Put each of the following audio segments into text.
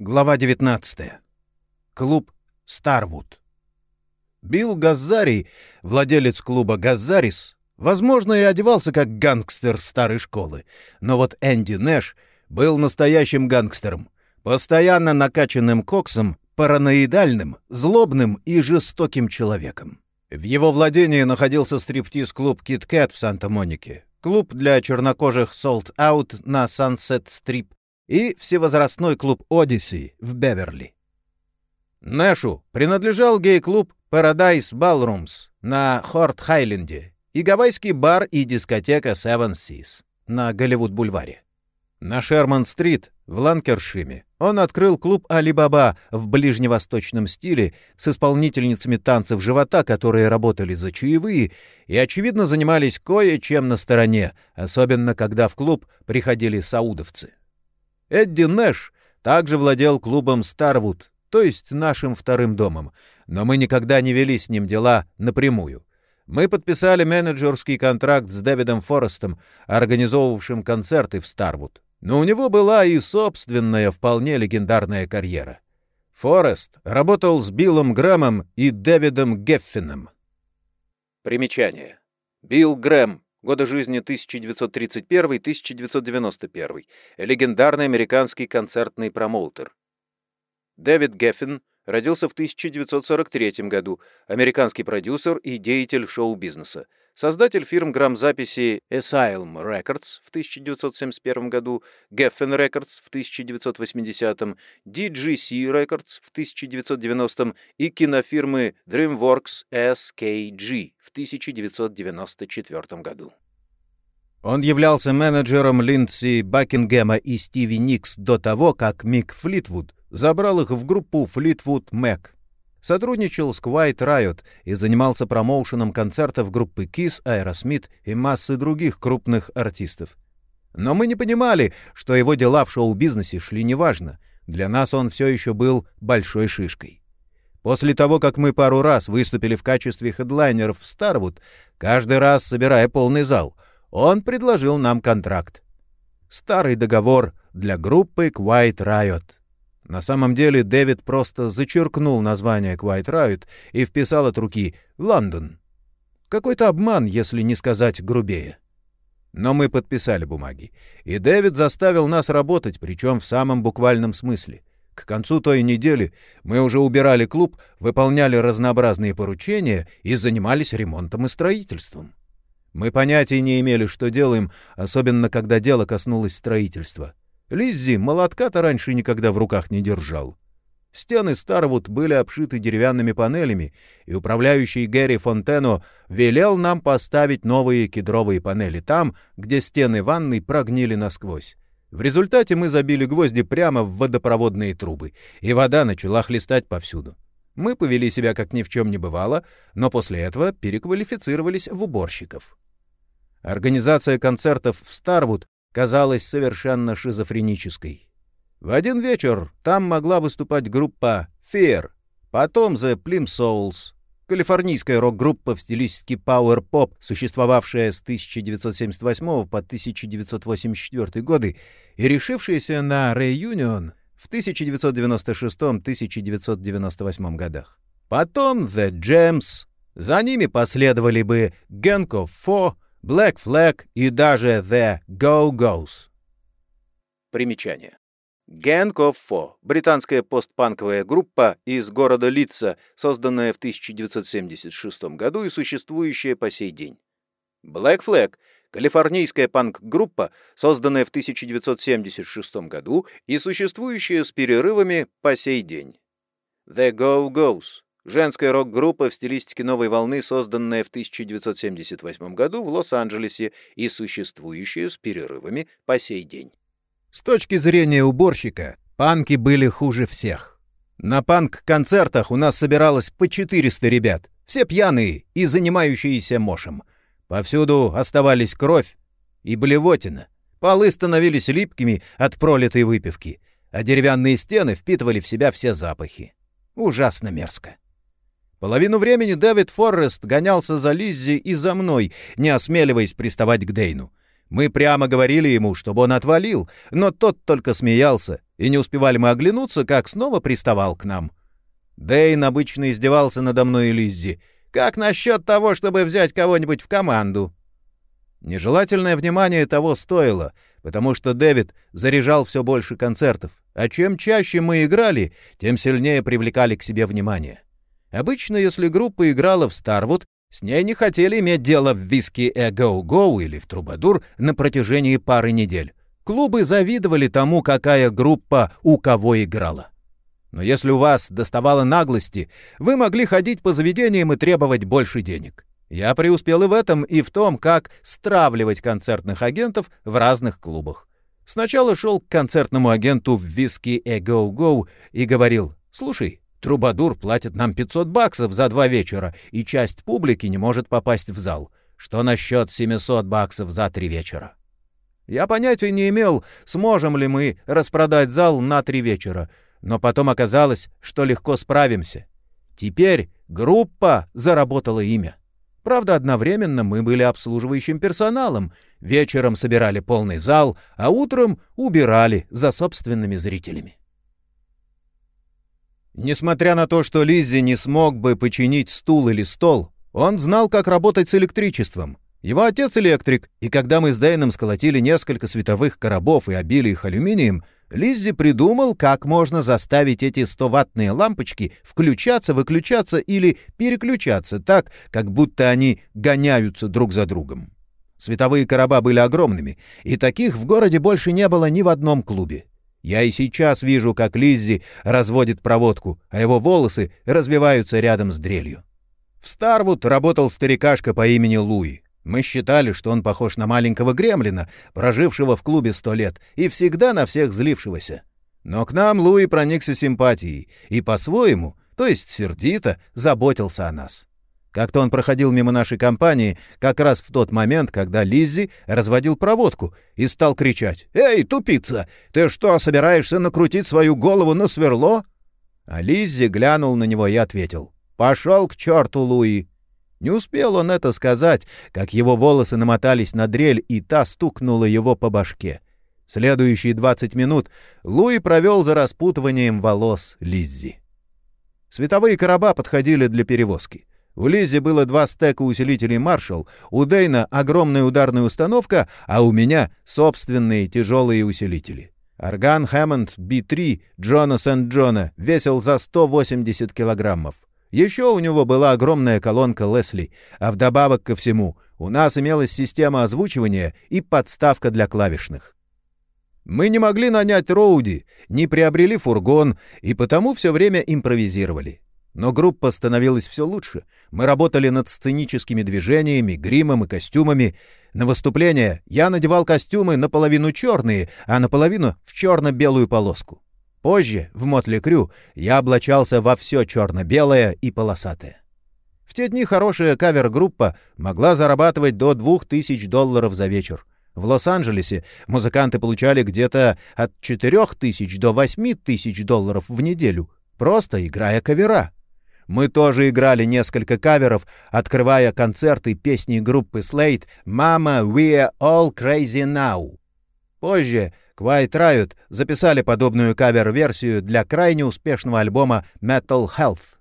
Глава 19. Клуб «Старвуд». Билл Газари, владелец клуба «Газарис», возможно, и одевался как гангстер старой школы, но вот Энди Нэш был настоящим гангстером, постоянно накачанным коксом, параноидальным, злобным и жестоким человеком. В его владении находился стриптиз-клуб «Кит Кэт» в Санта-Монике, клуб для чернокожих «Солт Аут» на Сансет-Стрип, и всевозрастной клуб «Одисси» в Беверли. Нэшу принадлежал гей-клуб Paradise Ballrooms на Хорт-Хайленде и гавайский бар и дискотека Seven Seas на Голливуд-бульваре. На Шерман-стрит в Ланкершиме он открыл клуб «Али-Баба» в ближневосточном стиле с исполнительницами танцев живота, которые работали за чаевые и, очевидно, занимались кое-чем на стороне, особенно когда в клуб приходили саудовцы. Эдди Нэш также владел клубом «Старвуд», то есть нашим вторым домом, но мы никогда не вели с ним дела напрямую. Мы подписали менеджерский контракт с Дэвидом Форестом, организовывавшим концерты в Старвуд. Но у него была и собственная вполне легендарная карьера. Форест работал с Биллом Грэмом и Дэвидом Геффином. Примечание. Билл Грэм годы жизни 1931-1991, легендарный американский концертный промоутер. Дэвид Геффин родился в 1943 году, американский продюсер и деятель шоу-бизнеса, создатель фирм грамзаписи Asylum Records в 1971 году, Geffen Records в 1980, DGC Records в 1990 и кинофирмы DreamWorks SKG в 1994 году. Он являлся менеджером Линдси Бакингема и Стиви Никс до того, как Мик Флитвуд забрал их в группу Fleetwood Mac сотрудничал с Quiet Riot и занимался промоушеном концертов группы Kiss, Aerosmith и массы других крупных артистов. Но мы не понимали, что его дела в шоу-бизнесе шли неважно. Для нас он все еще был большой шишкой. После того, как мы пару раз выступили в качестве хедлайнеров в Старвуд, каждый раз собирая полный зал, он предложил нам контракт. Старый договор для группы Quiet Riot — на самом деле Дэвид просто зачеркнул название Quiet Riot и вписал от руки «Лондон». Какой-то обман, если не сказать грубее. Но мы подписали бумаги, и Дэвид заставил нас работать, причем в самом буквальном смысле. К концу той недели мы уже убирали клуб, выполняли разнообразные поручения и занимались ремонтом и строительством. Мы понятия не имели, что делаем, особенно когда дело коснулось строительства. Лиззи молотка-то раньше никогда в руках не держал. Стены Старвуд были обшиты деревянными панелями, и управляющий Гэри Фонтено велел нам поставить новые кедровые панели там, где стены ванной прогнили насквозь. В результате мы забили гвозди прямо в водопроводные трубы, и вода начала хлестать повсюду. Мы повели себя как ни в чем не бывало, но после этого переквалифицировались в уборщиков. Организация концертов в Старвуд казалась совершенно шизофренической. В один вечер там могла выступать группа Fear, потом The Plim Souls, калифорнийская рок-группа в стилистике Pop, существовавшая с 1978 по 1984 годы и решившаяся на Reunion в 1996-1998 годах. Потом The Gems, за ними последовали бы of Four, Black Flag и даже The Go-Go's. Примечание. Gang of Four — британская постпанковая группа из города Литца, созданная в 1976 году и существующая по сей день. Black Flag — калифорнийская панк-группа, созданная в 1976 году и существующая с перерывами по сей день. The Go-Go's Женская рок-группа в стилистике новой волны, созданная в 1978 году в Лос-Анджелесе и существующая с перерывами по сей день. С точки зрения уборщика, панки были хуже всех. На панк-концертах у нас собиралось по 400 ребят, все пьяные и занимающиеся мошем. Повсюду оставались кровь и блевотина. Полы становились липкими от пролитой выпивки, а деревянные стены впитывали в себя все запахи. Ужасно мерзко. Половину времени Дэвид Форрест гонялся за Лиззи и за мной, не осмеливаясь приставать к Дейну. Мы прямо говорили ему, чтобы он отвалил, но тот только смеялся, И не успевали мы оглянуться, как снова приставал к нам. Дэйн обычно издевался надо мной и Лиззи. «Как насчет того, чтобы взять кого-нибудь в команду?» Нежелательное внимание того стоило, потому что Дэвид заряжал все больше концертов, а чем чаще мы играли, тем сильнее привлекали к себе внимание. Обычно, если группа играла в Старвуд, с ней не хотели иметь дело в виски Go или в Трубадур на протяжении пары недель. Клубы завидовали тому, какая группа у кого играла. Но если у вас доставало наглости, вы могли ходить по заведениям и требовать больше денег. Я преуспел и в этом, и в том, как стравливать концертных агентов в разных клубах. Сначала шел к концертному агенту в виски Go и говорил, «Слушай, Трубадур платит нам 500 баксов за два вечера, и часть публики не может попасть в зал. Что насчет 700 баксов за три вечера?» Я понятия не имел, сможем ли мы распродать зал на три вечера, но потом оказалось, что легко справимся. Теперь группа заработала имя. Правда, одновременно мы были обслуживающим персоналом, вечером собирали полный зал, а утром убирали за собственными зрителями. Несмотря на то, что Лиззи не смог бы починить стул или стол, он знал, как работать с электричеством — его отец электрик, и когда мы с Дэйном сколотили несколько световых коробов и обили их алюминием, Лиззи придумал, как можно заставить эти 100-ваттные лампочки включаться, выключаться или переключаться так, как будто они гоняются друг за другом. Световые короба были огромными, и таких в городе больше не было ни в одном клубе. Я и сейчас вижу, как Лиззи разводит проводку, а его волосы развиваются рядом с дрелью. В Старвуд работал старикашка по имени Луи. Мы считали, что он похож на маленького гремлина, прожившего в клубе сто лет и всегда на всех злившегося. Но к нам Луи проникся симпатией и по-своему, то есть сердито, заботился о нас. Как-то он проходил мимо нашей компании как раз в тот момент, когда Лиззи разводил проводку и стал кричать «Эй, тупица, ты что, собираешься накрутить свою голову на сверло?» А Лиззи глянул на него и ответил «Пошел к черту, Луи!» Не успел он это сказать, как его волосы намотались на дрель, и та стукнула его по башке. Следующие 20 минут Луи провел за распутыванием волос Лиззи. Световые короба подходили для перевозки. У Лиззи было два стека усилителей «Маршалл», у Дейна огромная ударная установка, а у меня собственные тяжелые усилители. Орган Хэммонд B3 Джона Сент-Джона весил за 180 килограммов. Еще у него была огромная колонка Лесли, а вдобавок ко всему у нас имелась система озвучивания и подставка для клавишных. Мы не могли нанять Роуди, не приобрели фургон и потому все время импровизировали. Но группа становилась все лучше. Мы работали над сценическими движениями, гримом и костюмами. На выступления я надевал костюмы наполовину черные, а наполовину в черно-белую полоску. Позже, в Мотли Крю, я облачался во все черно-белое и полосатое. В те дни хорошая кавер-группа могла зарабатывать до 2000 долларов за вечер. В Лос-Анджелесе музыканты получали где-то от 4000 до 8000 долларов в неделю, просто играя кавера. Мы тоже играли несколько каверов, открывая концерты песни группы Slate «Mama, we're all crazy now». Позже Quiet Riot записали подобную кавер-версию для крайне успешного альбома Metal Health.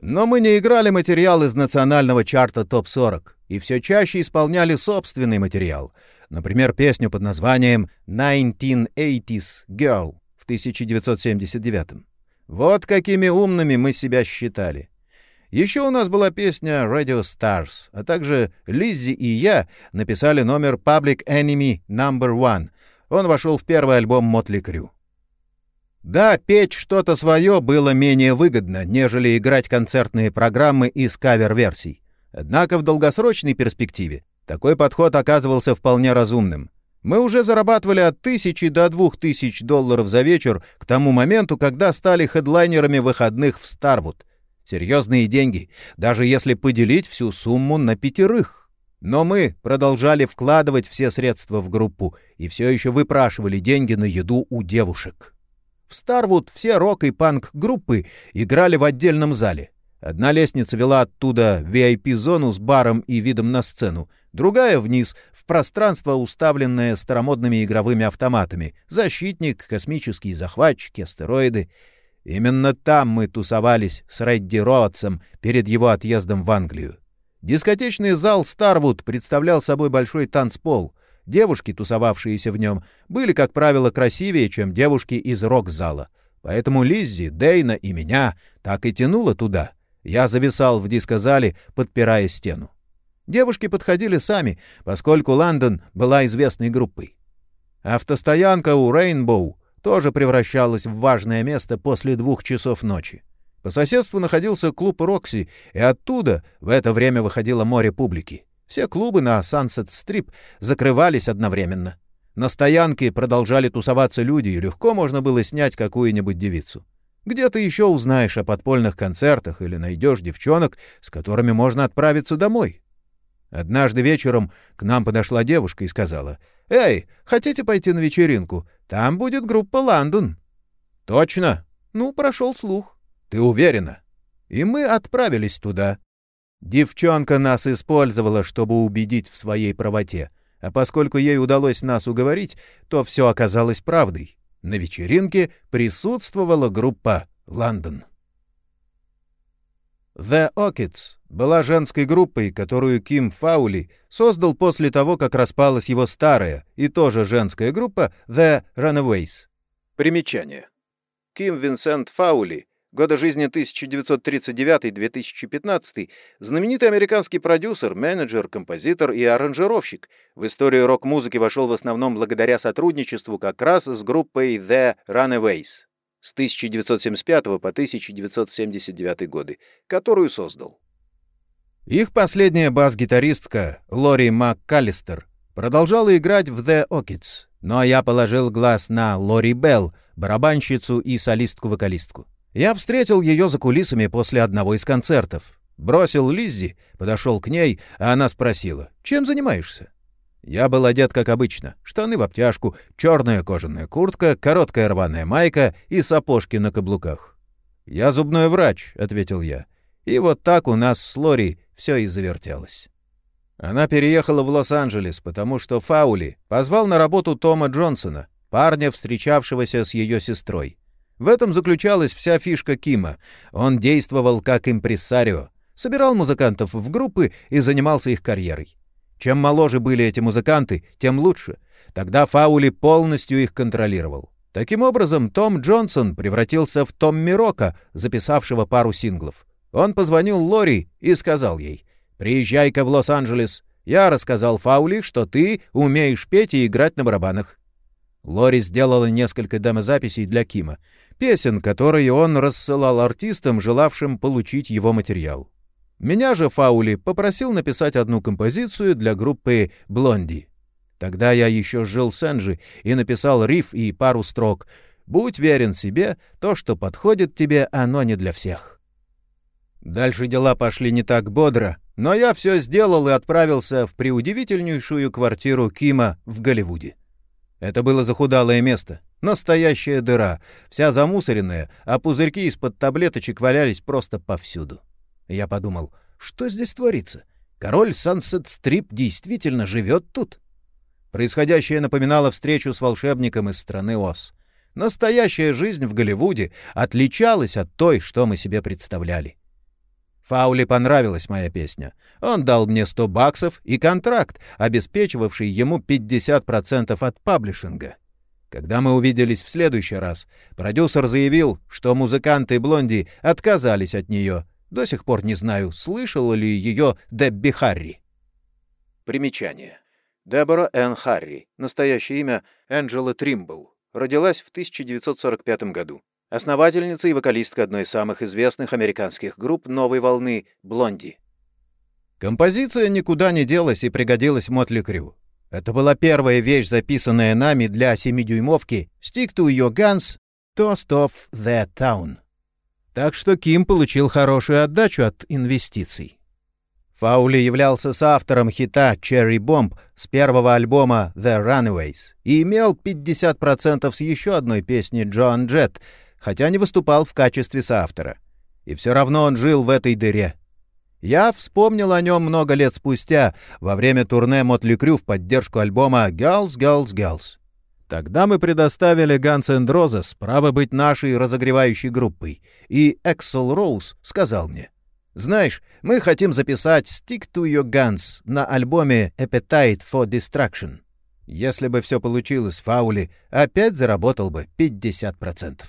Но мы не играли материал из национального чарта ТОП-40 и все чаще исполняли собственный материал, например, песню под названием «1980s Girl» в 1979 Вот какими умными мы себя считали. Еще у нас была песня Radio Stars, а также Лиззи и я написали номер Public Enemy No. 1, он вошел в первый альбом Мотли Крю. Да, петь что-то свое было менее выгодно, нежели играть концертные программы из кавер-версий. Однако в долгосрочной перспективе такой подход оказывался вполне разумным. Мы уже зарабатывали от тысячи до двух тысяч долларов за вечер к тому моменту, когда стали хедлайнерами выходных в Старвуд. Серьезные деньги, даже если поделить всю сумму на пятерых. Но мы продолжали вкладывать все средства в группу и все еще выпрашивали деньги на еду у девушек. В Старвуд все рок и панк-группы играли в отдельном зале. Одна лестница вела оттуда в VIP-зону с баром и видом на сцену, другая — вниз, в пространство, уставленное старомодными игровыми автоматами. Защитник, космические захватчики, астероиды. Именно там мы тусовались с Редди Роадсом перед его отъездом в Англию. Дискотечный зал «Старвуд» представлял собой большой танцпол. Девушки, тусовавшиеся в нем, были, как правило, красивее, чем девушки из рок-зала. Поэтому Лиззи, Дейна и меня так и тянуло туда — я зависал в дискозале, подпирая стену. Девушки подходили сами, поскольку Лондон была известной группой. Автостоянка у Рейнбоу тоже превращалась в важное место после двух часов ночи. По соседству находился клуб «Рокси», и оттуда в это время выходило море публики. Все клубы на Сансет-Стрип закрывались одновременно. На стоянке продолжали тусоваться люди, и легко можно было снять какую-нибудь девицу. Где ты еще узнаешь о подпольных концертах или найдешь девчонок, с которыми можно отправиться домой? Однажды вечером к нам подошла девушка и сказала, «Эй, хотите пойти на вечеринку? Там будет группа «Лондон». «Точно?» «Ну, прошел слух». «Ты уверена?» И мы отправились туда. Девчонка нас использовала, чтобы убедить в своей правоте. А поскольку ей удалось нас уговорить, то все оказалось правдой. На вечеринке присутствовала группа «Лондон». The Orchids была женской группой, которую Ким Фаули создал после того, как распалась его старая и тоже женская группа The Runaways. Примечание. Ким Винсент Фаули года жизни 1939-2015, знаменитый американский продюсер, менеджер, композитор и аранжировщик. В историю рок-музыки вошел в основном благодаря сотрудничеству как раз с группой The Runaways с 1975 по 1979 годы, которую создал. Их последняя бас-гитаристка Лори МакКаллистер продолжала играть в The Orchids, но я положил глаз на Лори Белл, барабанщицу и солистку-вокалистку. Я встретил ее за кулисами после одного из концертов. Бросил Лиззи, подошел к ней, а она спросила, «Чем занимаешься?» Я был одет, как обычно. Штаны в обтяжку, черная кожаная куртка, короткая рваная майка и сапожки на каблуках. «Я зубной врач», — ответил я. И вот так у нас с Лори все и завертелось. Она переехала в Лос-Анджелес, потому что Фаули позвал на работу Тома Джонсона, парня, встречавшегося с ее сестрой. В этом заключалась вся фишка Кима. Он действовал как импрессарио, собирал музыкантов в группы и занимался их карьерой. Чем моложе были эти музыканты, тем лучше. Тогда Фаули полностью их контролировал. Таким образом, Том Джонсон превратился в Том Мирока, записавшего пару синглов. Он позвонил Лори и сказал ей, «Приезжай-ка в Лос-Анджелес. Я рассказал Фаули, что ты умеешь петь и играть на барабанах». Лори сделала несколько демозаписей для Кима песен, которые он рассылал артистам, желавшим получить его материал. Меня же Фаули попросил написать одну композицию для группы «Блонди». Тогда я еще жил с Энджи и написал риф и пару строк «Будь верен себе, то, что подходит тебе, оно не для всех». Дальше дела пошли не так бодро, но я все сделал и отправился в преудивительнейшую квартиру Кима в Голливуде. Это было захудалое место, Настоящая дыра, вся замусоренная, а пузырьки из-под таблеточек валялись просто повсюду. Я подумал, что здесь творится? Король Сансет Стрип действительно живет тут? Происходящее напоминало встречу с волшебником из страны Оз. Настоящая жизнь в Голливуде отличалась от той, что мы себе представляли. Фаули понравилась моя песня. Он дал мне 100 баксов и контракт, обеспечивавший ему 50% от паблишинга. Когда мы увиделись в следующий раз, продюсер заявил, что музыканты Блонди отказались от нее. До сих пор не знаю, слышала ли ее Дебби Харри. Примечание. Дебора Энн Харри, настоящее имя Энджела Тримбл, родилась в 1945 году. Основательница и вокалистка одной из самых известных американских групп новой волны «Блонди». Композиция никуда не делась и пригодилась Мотли Крю. Это была первая вещь, записанная нами для 7-дюймовки «Stick to your guns, toast of the town». Так что Ким получил хорошую отдачу от инвестиций. Фаули являлся соавтором хита «Cherry Bomb» с первого альбома «The Runaways» и имел 50% с еще одной песни «Джоан Джет», хотя не выступал в качестве соавтора. И все равно он жил в этой дыре. Я вспомнил о нем много лет спустя, во время турне Мотли Крю в поддержку альбома «Girls, Girls, Girls». Тогда мы предоставили Guns N' Roses право быть нашей разогревающей группой, и Эксел Роуз сказал мне, «Знаешь, мы хотим записать «Stick to your guns» на альбоме «Appetite for Destruction». Если бы все получилось, Фаули опять заработал бы 50%.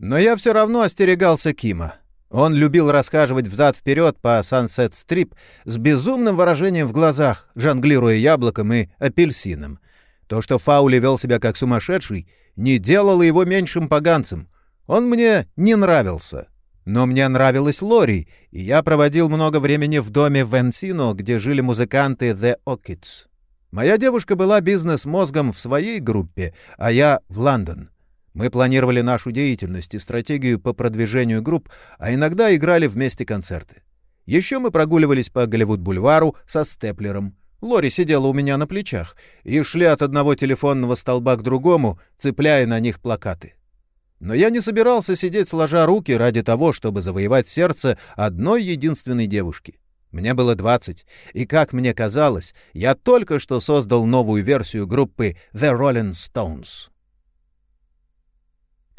Но я все равно остерегался Кима. Он любил расхаживать взад-вперед по Сансет-стрип с безумным выражением в глазах, жонглируя яблоком и апельсином. То, что Фаули вел себя как сумасшедший, не делало его меньшим поганцем. Он мне не нравился. Но мне нравилась Лори, и я проводил много времени в доме в Энсино, где жили музыканты The Orchids. Моя девушка была бизнес-мозгом в своей группе, а я — в Лондон. Мы планировали нашу деятельность и стратегию по продвижению групп, а иногда играли вместе концерты. Еще мы прогуливались по Голливуд-бульвару со степлером. Лори сидела у меня на плечах и шли от одного телефонного столба к другому, цепляя на них плакаты. Но я не собирался сидеть сложа руки ради того, чтобы завоевать сердце одной единственной девушки. Мне было 20, и, как мне казалось, я только что создал новую версию группы The Rolling Stones.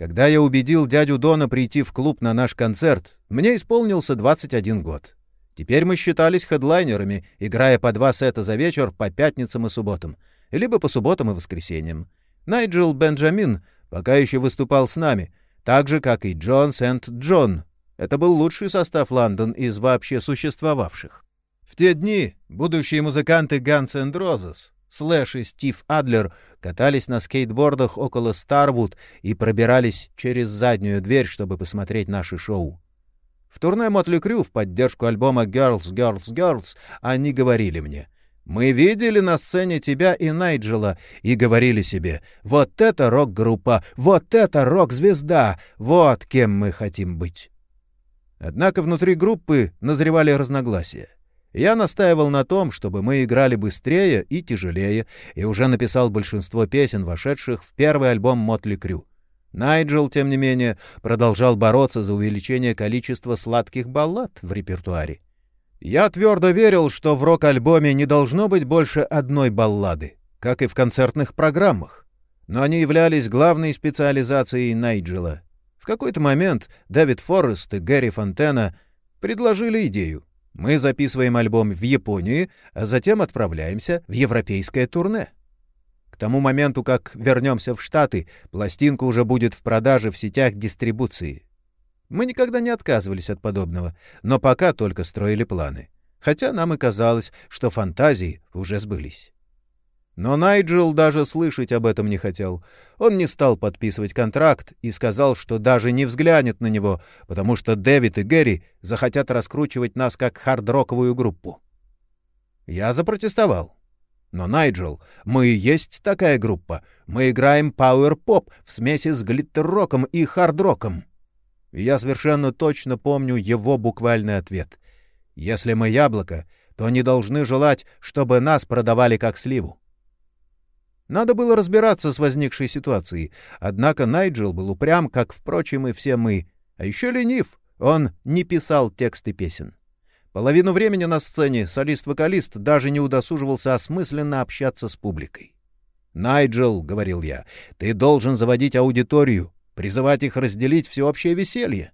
Когда я убедил дядю Дона прийти в клуб на наш концерт, мне исполнился 21 год. Теперь мы считались хедлайнерами, играя по два сета за вечер по пятницам и субботам, либо по субботам и воскресеньям. Найджел Бенджамин пока еще выступал с нами, так же, как и Джон Сент-Джон. Это был лучший состав Лондон из вообще существовавших. В те дни будущие музыканты Guns N' Roses, Слэш и Стив Адлер катались на скейтбордах около Старвуд и пробирались через заднюю дверь, чтобы посмотреть наши шоу. В турне Мотли Крю в поддержку альбома «Girls, Girls, Girls» они говорили мне, «Мы видели на сцене тебя и Найджела и говорили себе, вот это рок-группа, вот это рок-звезда, вот кем мы хотим быть». Однако внутри группы назревали разногласия. Я настаивал на том, чтобы мы играли быстрее и тяжелее, и уже написал большинство песен, вошедших в первый альбом Мотли Крю. Найджел, тем не менее, продолжал бороться за увеличение количества сладких баллад в репертуаре. Я твердо верил, что в рок-альбоме не должно быть больше одной баллады, как и в концертных программах. Но они являлись главной специализацией Найджела. В какой-то момент Дэвид Форрест и Гэри Фонтена предложили идею. Мы записываем альбом в Японии, а затем отправляемся в европейское турне тому моменту, как вернемся в Штаты, пластинка уже будет в продаже в сетях дистрибуции. Мы никогда не отказывались от подобного, но пока только строили планы. Хотя нам и казалось, что фантазии уже сбылись. Но Найджел даже слышать об этом не хотел. Он не стал подписывать контракт и сказал, что даже не взглянет на него, потому что Дэвид и Гэри захотят раскручивать нас как хард-роковую группу. Я запротестовал. Но, Найджел, мы и есть такая группа. Мы играем пауэр-поп в смеси с глиттер-роком и хард-роком. я совершенно точно помню его буквальный ответ. Если мы яблоко, то не должны желать, чтобы нас продавали как сливу. Надо было разбираться с возникшей ситуацией, однако Найджел был упрям, как, впрочем, и все мы. А еще ленив, он не писал тексты песен. Половину времени на сцене солист-вокалист даже не удосуживался осмысленно общаться с публикой. «Найджел», — говорил я, — «ты должен заводить аудиторию, призывать их разделить всеобщее веселье».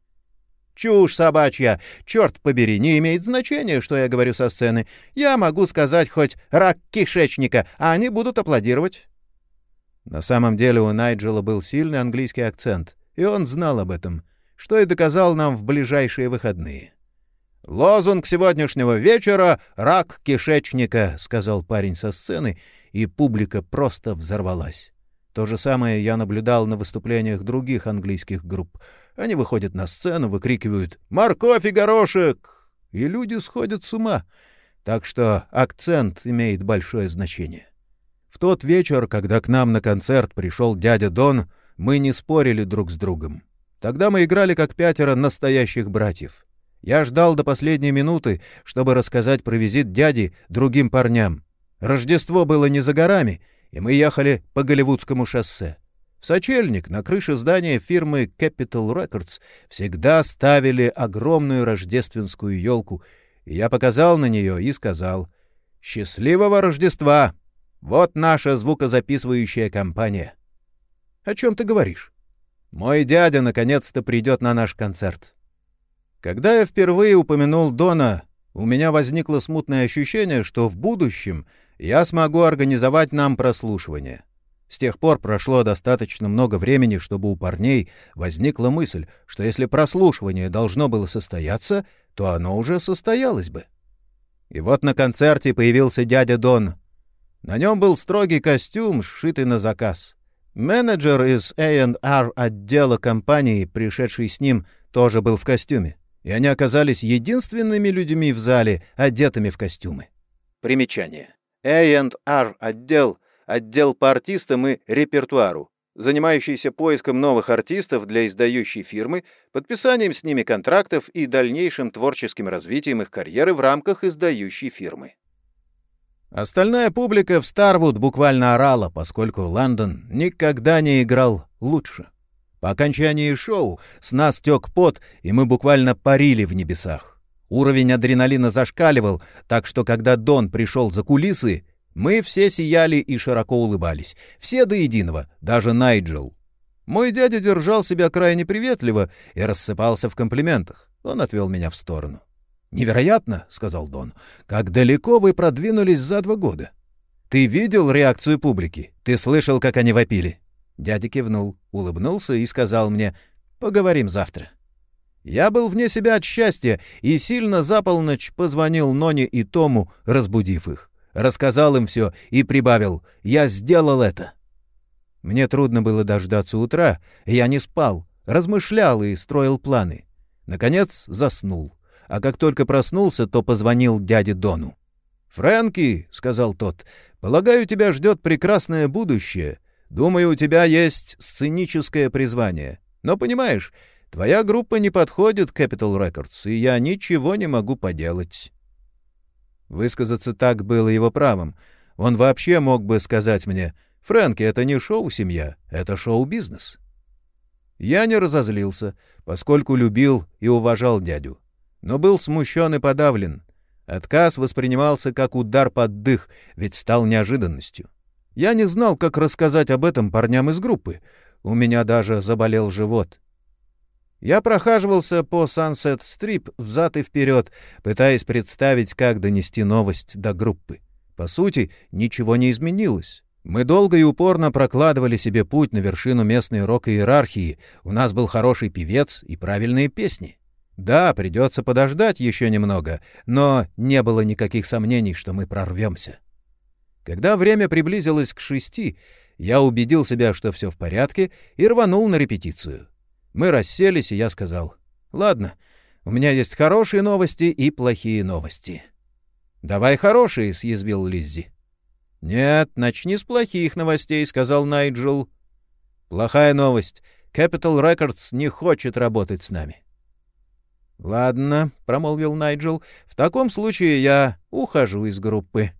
«Чушь собачья! Черт побери, не имеет значения, что я говорю со сцены. Я могу сказать хоть «рак кишечника», а они будут аплодировать». На самом деле у Найджела был сильный английский акцент, и он знал об этом, что и доказал нам в ближайшие выходные. «Лозунг сегодняшнего вечера — рак кишечника», — сказал парень со сцены, и публика просто взорвалась. То же самое я наблюдал на выступлениях других английских групп. Они выходят на сцену, выкрикивают «Морковь и горошек!» и люди сходят с ума. Так что акцент имеет большое значение. В тот вечер, когда к нам на концерт пришел дядя Дон, мы не спорили друг с другом. Тогда мы играли как пятеро настоящих братьев. Я ждал до последней минуты, чтобы рассказать про визит дяди другим парням. Рождество было не за горами, и мы ехали по Голливудскому шоссе. В сочельник на крыше здания фирмы Capital Records всегда ставили огромную рождественскую елку, и я показал на нее и сказал «Счастливого Рождества! Вот наша звукозаписывающая компания». «О чем ты говоришь?» «Мой дядя наконец-то придет на наш концерт». Когда я впервые упомянул Дона, у меня возникло смутное ощущение, что в будущем я смогу организовать нам прослушивание. С тех пор прошло достаточно много времени, чтобы у парней возникла мысль, что если прослушивание должно было состояться, то оно уже состоялось бы. И вот на концерте появился дядя Дон. На нем был строгий костюм, сшитый на заказ. Менеджер из A&R отдела компании, пришедший с ним, тоже был в костюме. И они оказались единственными людьми в зале, одетыми в костюмы. Примечание. A&R отдел — отдел по артистам и репертуару, занимающийся поиском новых артистов для издающей фирмы, подписанием с ними контрактов и дальнейшим творческим развитием их карьеры в рамках издающей фирмы. Остальная публика в Старвуд буквально орала, поскольку Лондон никогда не играл лучше. По окончании шоу с нас тек пот, и мы буквально парили в небесах. Уровень адреналина зашкаливал, так что когда Дон пришел за кулисы, мы все сияли и широко улыбались. Все до единого, даже Найджел. Мой дядя держал себя крайне приветливо и рассыпался в комплиментах. Он отвел меня в сторону. «Невероятно», — сказал Дон, — «как далеко вы продвинулись за два года. Ты видел реакцию публики? Ты слышал, как они вопили?» Дядя кивнул, улыбнулся и сказал мне «Поговорим завтра». Я был вне себя от счастья и сильно за полночь позвонил Ноне и Тому, разбудив их рассказал им все и прибавил «Я сделал это». Мне трудно было дождаться утра, я не спал, размышлял и строил планы. Наконец заснул, а как только проснулся, то позвонил дяде Дону. «Фрэнки», — сказал тот, — «полагаю, тебя ждет прекрасное будущее. Думаю, у тебя есть сценическое призвание. Но, понимаешь, твоя группа не подходит Capital Records, и я ничего не могу поделать». Высказаться так было его правом. Он вообще мог бы сказать мне, «Фрэнки, это не шоу-семья, это шоу-бизнес». Я не разозлился, поскольку любил и уважал дядю. Но был смущен и подавлен. Отказ воспринимался как удар под дых, ведь стал неожиданностью. Я не знал, как рассказать об этом парням из группы. У меня даже заболел живот. Я прохаживался по Сансет-Стрип взад и вперед, пытаясь представить, как донести новость до группы. По сути, ничего не изменилось. Мы долго и упорно прокладывали себе путь на вершину местной рок-иерархии. У нас был хороший певец и правильные песни. Да, придется подождать еще немного, но не было никаких сомнений, что мы прорвемся. Когда время приблизилось к шести, я убедил себя, что все в порядке, и рванул на репетицию. Мы расселись, и я сказал, «Ладно, у меня есть хорошие новости и плохие новости». «Давай хорошие», — съязвил Лиззи. «Нет, начни с плохих новостей», — сказал Найджел. «Плохая новость. Capital Records не хочет работать с нами». «Ладно», — промолвил Найджел, — «в таком случае я ухожу из группы».